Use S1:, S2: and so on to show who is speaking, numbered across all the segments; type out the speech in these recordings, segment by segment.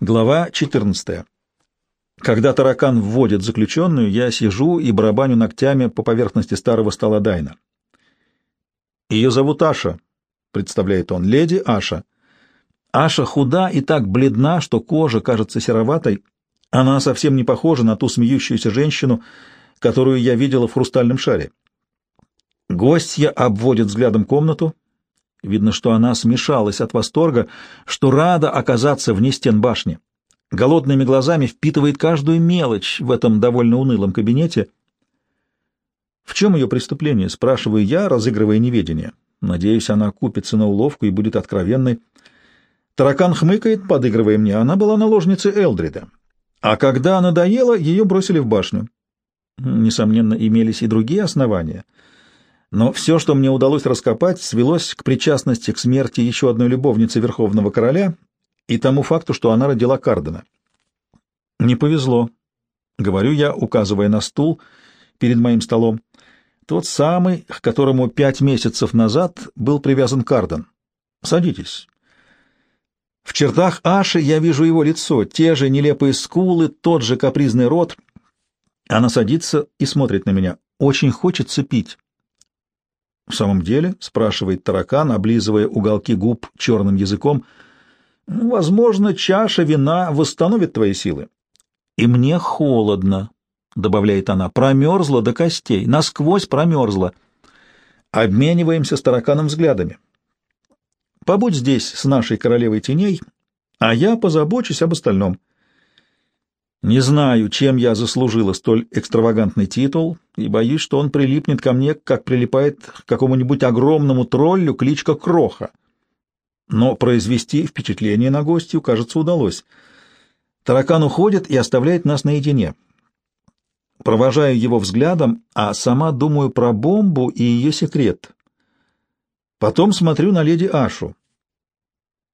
S1: Глава 14. Когда таракан вводит заключенную, я сижу и барабаню ногтями по поверхности старого стола Дайна. «Ее зовут Аша», — представляет он, — «леди Аша». Аша худа и так бледна, что кожа кажется сероватой. Она совсем не похожа на ту смеющуюся женщину, которую я видела в хрустальном шаре. Гостья обводит взглядом комнату, Видно, что она смешалась от восторга, что рада оказаться вне стен башни. Голодными глазами впитывает каждую мелочь в этом довольно унылом кабинете. «В чем ее преступление?» — спрашиваю я, разыгрывая неведение. Надеюсь, она купится на уловку и будет откровенной. Таракан хмыкает, подыгрывая мне. Она была наложницей Элдрида. А когда надоело, ее бросили в башню. Несомненно, имелись и другие основания — но все, что мне удалось раскопать, свелось к причастности к смерти еще одной любовницы Верховного Короля и тому факту, что она родила Кардена. «Не повезло», — говорю я, указывая на стул перед моим столом. «Тот самый, к которому пять месяцев назад был привязан Карден. Садитесь». В чертах Аши я вижу его лицо, те же нелепые скулы, тот же капризный рот. Она садится и смотрит на меня. Очень хочется пить. «В самом деле?» — спрашивает таракан, облизывая уголки губ черным языком. «Возможно, чаша вина восстановит твои силы». «И мне холодно», — добавляет она, — «промерзла до костей, насквозь промерзла». Обмениваемся с тараканом взглядами. «Побудь здесь с нашей королевой теней, а я позабочусь об остальном». Не знаю, чем я заслужила столь экстравагантный титул, и боюсь, что он прилипнет ко мне, как прилипает к какому-нибудь огромному троллю кличка Кроха. Но произвести впечатление на гостью, кажется, удалось. Таракан уходит и оставляет нас наедине. Провожаю его взглядом, а сама думаю про бомбу и ее секрет. Потом смотрю на леди Ашу.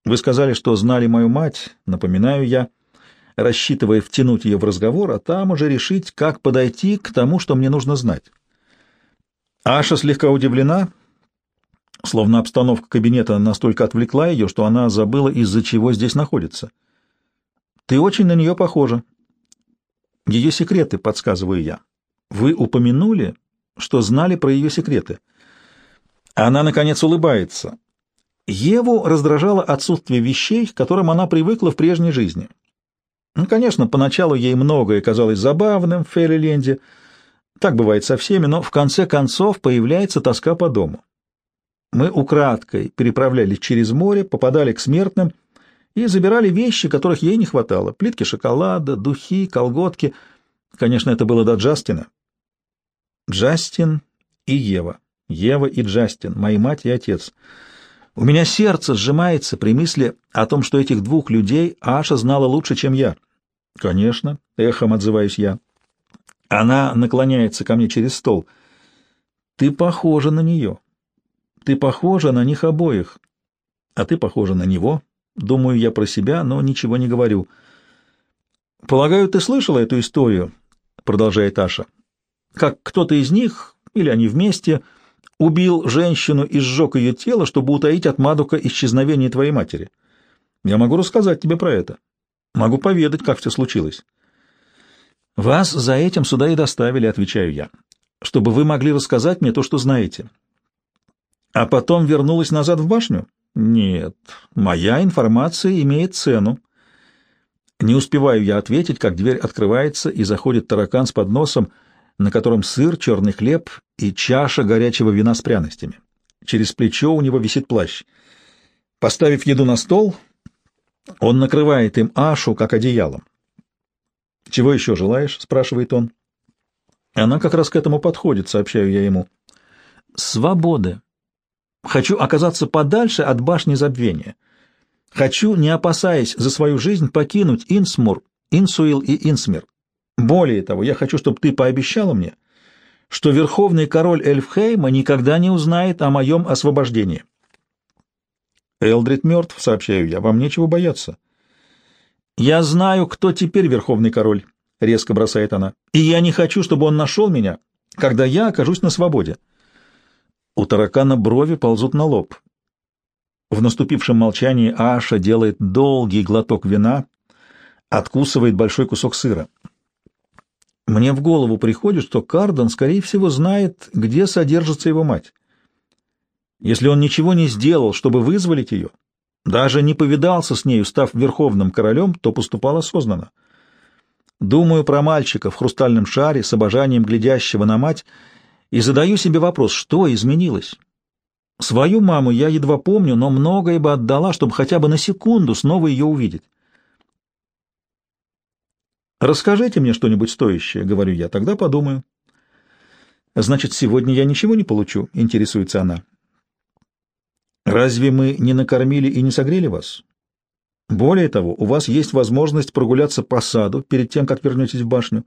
S1: Вы сказали, что знали мою мать, напоминаю я, — рассчитывая втянуть ее в разговор, а там уже решить, как подойти к тому, что мне нужно знать. Аша слегка удивлена, словно обстановка кабинета настолько отвлекла ее, что она забыла, из-за чего здесь находится. «Ты очень на нее похожа». «Ее секреты», — подсказываю я. «Вы упомянули, что знали про ее секреты». Она, наконец, улыбается. Еву раздражало отсутствие вещей, к которым она привыкла в прежней жизни. Ну, конечно, поначалу ей многое казалось забавным в Фейриленде. Так бывает со всеми, но в конце концов появляется тоска по дому. Мы украдкой переправлялись через море, попадали к смертным и забирали вещи, которых ей не хватало. Плитки шоколада, духи, колготки. Конечно, это было до Джастина. Джастин и Ева. Ева и Джастин, мои мать и отец. У меня сердце сжимается при мысли о том, что этих двух людей Аша знала лучше, чем я. Конечно, эхом отзываюсь я. Она наклоняется ко мне через стол. Ты похожа на нее. Ты похожа на них обоих. А ты похожа на него. Думаю я про себя, но ничего не говорю. Полагаю, ты слышала эту историю, продолжает Аша. Как кто-то из них, или они вместе, убил женщину и сжег ее тело, чтобы утаить от Мадука исчезновение твоей матери. Я могу рассказать тебе про это. Могу поведать, как все случилось. Вас за этим сюда и доставили, отвечаю я, чтобы вы могли рассказать мне то, что знаете. А потом вернулась назад в башню? Нет, моя информация имеет цену. Не успеваю я ответить, как дверь открывается, и заходит таракан с подносом, на котором сыр, черный хлеб и чаша горячего вина с пряностями. Через плечо у него висит плащ. Поставив еду на стол, он накрывает им Ашу, как одеялом. «Чего еще желаешь?» — спрашивает он. Она как раз к этому подходит, сообщаю я ему. «Свободы. Хочу оказаться подальше от башни забвения. Хочу, не опасаясь за свою жизнь, покинуть Инсмур, Инсуил и Инсмир. Более того, я хочу, чтобы ты пообещала мне, что верховный король Эльфхейма никогда не узнает о моем освобождении». Элдрид мертв, сообщаю я, вам нечего бояться. Я знаю, кто теперь верховный король, резко бросает она. И я не хочу, чтобы он нашел меня, когда я окажусь на свободе. У таракана брови ползут на лоб. В наступившем молчании Аша делает долгий глоток вина, откусывает большой кусок сыра. Мне в голову приходит, что Кардон, скорее всего, знает, где содержится его мать. Если он ничего не сделал, чтобы вызволить ее, даже не повидался с нею, став верховным королем, то поступал осознанно. Думаю про мальчика в хрустальном шаре с обожанием глядящего на мать и задаю себе вопрос, что изменилось. Свою маму я едва помню, но многое бы отдала, чтобы хотя бы на секунду снова ее увидеть. «Расскажите мне что-нибудь стоящее», — говорю я, — «тогда подумаю». «Значит, сегодня я ничего не получу?» — интересуется она. «Разве мы не накормили и не согрели вас? Более того, у вас есть возможность прогуляться по саду перед тем, как вернетесь в башню.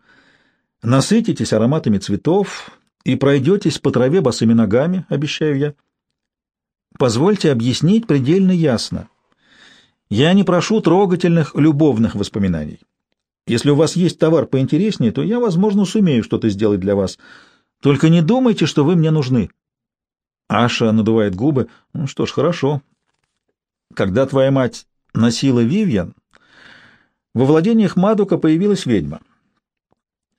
S1: Насытитесь ароматами цветов и пройдетесь по траве босыми ногами, обещаю я. Позвольте объяснить предельно ясно. Я не прошу трогательных любовных воспоминаний. Если у вас есть товар поинтереснее, то я, возможно, сумею что-то сделать для вас. Только не думайте, что вы мне нужны. Аша надувает губы. Ну что ж, хорошо. Когда твоя мать носила Вивьен, во владениях Мадука появилась ведьма.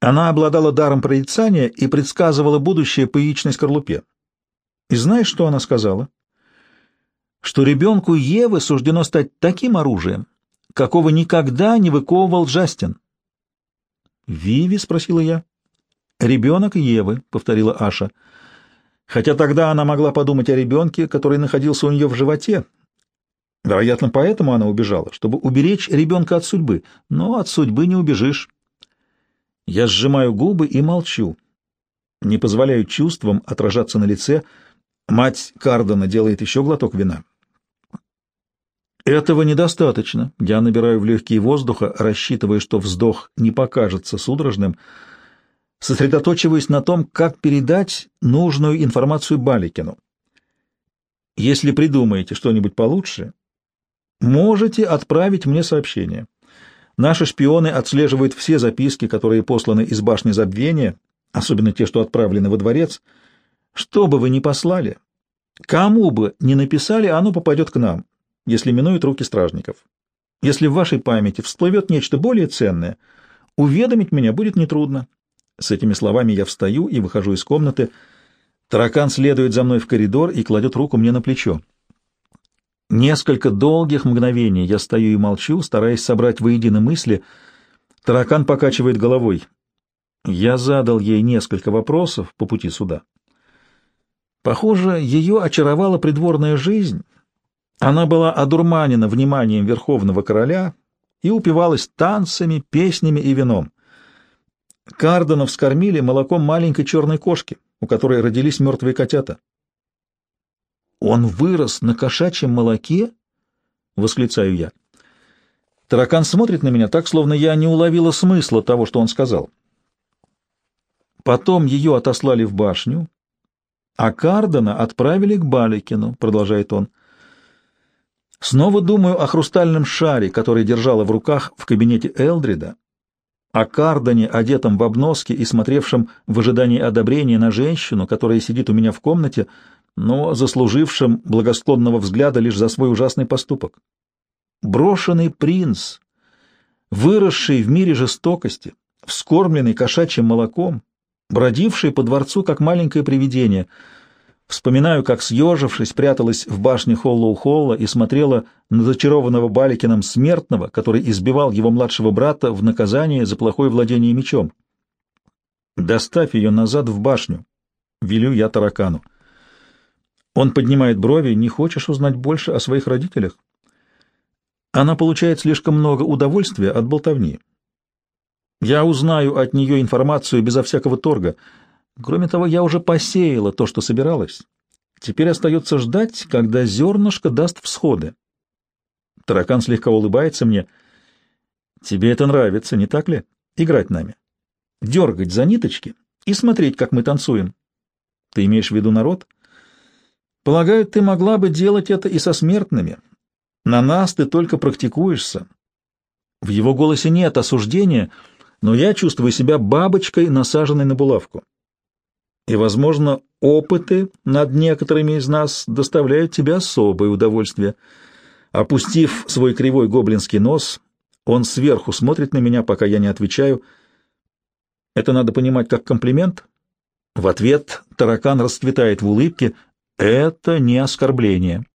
S1: Она обладала даром прорицания и предсказывала будущее по яичной скорлупе. И знаешь, что она сказала? Что ребенку Евы суждено стать таким оружием, какого никогда не выковывал Джастин. «Виви?» — спросила я. «Ребенок Евы», — повторила Аша. Хотя тогда она могла подумать о ребенке, который находился у нее в животе, Вероятно, поэтому она убежала, чтобы уберечь ребенка от судьбы. Но от судьбы не убежишь. Я сжимаю губы и молчу. Не позволяю чувствам отражаться на лице. Мать Кардона делает еще глоток вина. Этого недостаточно. Я набираю в легкие воздуха, рассчитывая, что вздох не покажется судорожным. Сосредоточиваюсь на том, как передать нужную информацию Баликину. Если придумаете что-нибудь получше, Можете отправить мне сообщение. Наши шпионы отслеживают все записки, которые посланы из башни забвения, особенно те, что отправлены во дворец. Что бы вы ни послали, кому бы ни написали, оно попадет к нам, если минует руки стражников. Если в вашей памяти всплывет нечто более ценное, уведомить меня будет нетрудно. С этими словами я встаю и выхожу из комнаты. Таракан следует за мной в коридор и кладет руку мне на плечо. Несколько долгих мгновений я стою и молчу, стараясь собрать воедино мысли. Таракан покачивает головой. Я задал ей несколько вопросов по пути сюда. Похоже, ее очаровала придворная жизнь. Она была одурманена вниманием верховного короля и упивалась танцами, песнями и вином. Карденов скормили молоком маленькой черной кошки, у которой родились мертвые котята. Он вырос на кошачьем молоке? Восклицаю я. Таракан смотрит на меня так, словно я не уловила смысла того, что он сказал. Потом ее отослали в башню, а Кардена отправили к Баликину, продолжает он. Снова думаю о хрустальном шаре, который держала в руках в кабинете Элдрида, о Кардане, одетом в обноски и смотревшем в ожидании одобрения на женщину, которая сидит у меня в комнате, но заслужившим благосклонного взгляда лишь за свой ужасный поступок. Брошенный принц, выросший в мире жестокости, вскормленный кошачьим молоком, бродивший по дворцу, как маленькое привидение. Вспоминаю, как, съежившись, пряталась в башне Холлоу-Холла и смотрела на зачарованного Баликином смертного, который избивал его младшего брата в наказание за плохое владение мечом. «Доставь ее назад в башню», — велю я таракану. Он поднимает брови. Не хочешь узнать больше о своих родителях? Она получает слишком много удовольствия от болтовни. Я узнаю от нее информацию безо всякого торга. Кроме того, я уже посеяла то, что собиралась. Теперь остается ждать, когда зернышко даст всходы. Таракан слегка улыбается мне. Тебе это нравится, не так ли? Играть нами. Дергать за ниточки и смотреть, как мы танцуем. Ты имеешь в виду народ? — Полагаю, ты могла бы делать это и со смертными. На нас ты только практикуешься. В его голосе нет осуждения, но я чувствую себя бабочкой, насаженной на булавку. И, возможно, опыты над некоторыми из нас доставляют тебе особое удовольствие. Опустив свой кривой гоблинский нос, Он сверху смотрит на меня, пока я не отвечаю. Это надо понимать как комплимент. В ответ таракан расцветает в улыбке. Это не оскорбление.